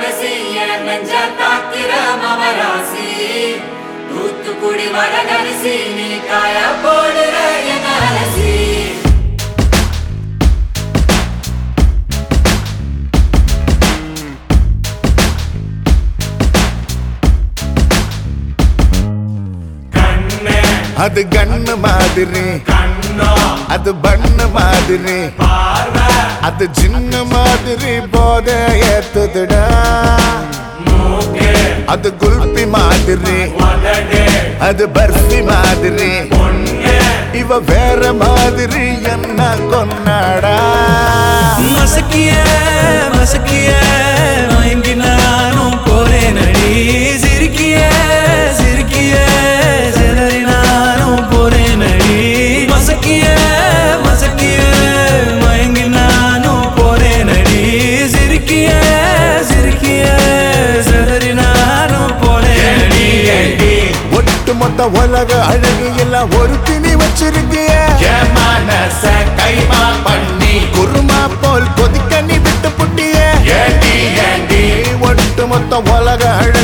என் நெஞ்ச தாக்கிற மவராசி தூத்துக்குடி வரகரிசி நீ காய போடுற என் அலசி அது கண்ணு மாதிரி. அது பண்ணு மாதிரி. அது சின்ன மாதிரி போத ஏத்துதுடா. அது குல்பி மாதிரி. அது பர்ஃபி மாதிரி. இவ வேற மாதிரி என்ன கொண்டாடா மசக்கிய மசக்கிய. உலக அழகு எல்லாம் ஒரு திணி வச்சிருக்கிய கைமா பண்ணி. குருமா போல் கொதிக்க நீ விட்டு புட்டிய. ஒட்டு மொத்த உலக அழகு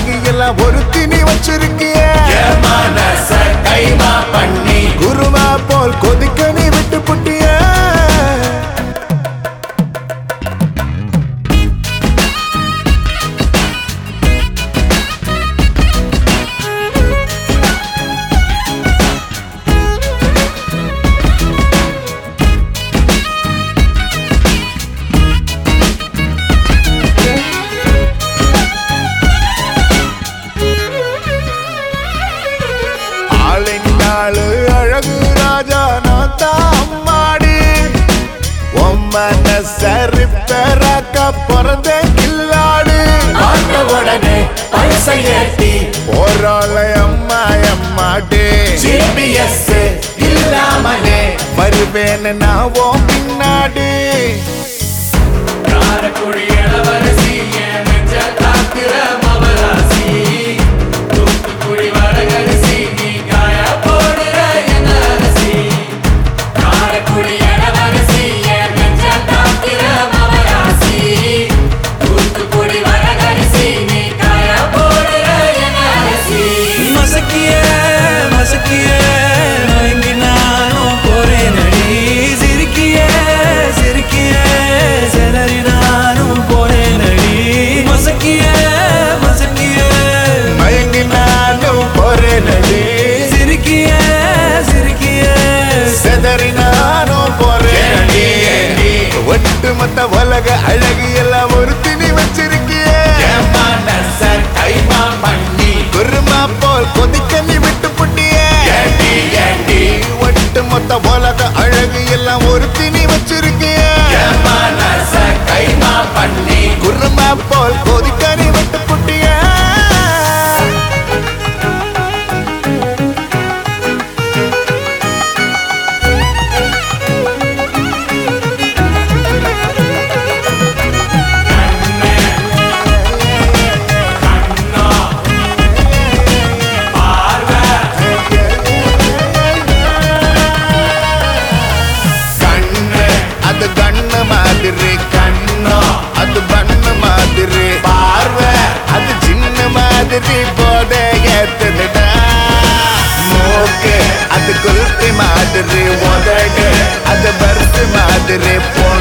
ஆளினாளு அழகு ராஜா நான் தான் அம்மாடி உம்மன சரி பெறாக்க பிறந்த கில்லாடு. உடனே பைசை நானும் போறேனடி ஒட்டு மொத்த உலக அழகு எல்லாம் ஒரு திணி வச்சிருக்கிய. குருமா போல் கொதிக்க நீ விட்டு புட்டிய. ஒட்டு மொத்த உலக அழகு எல்லாம் ஒரு திணி மாதிரி உதடு. அது பருத்து மாதிரி போ.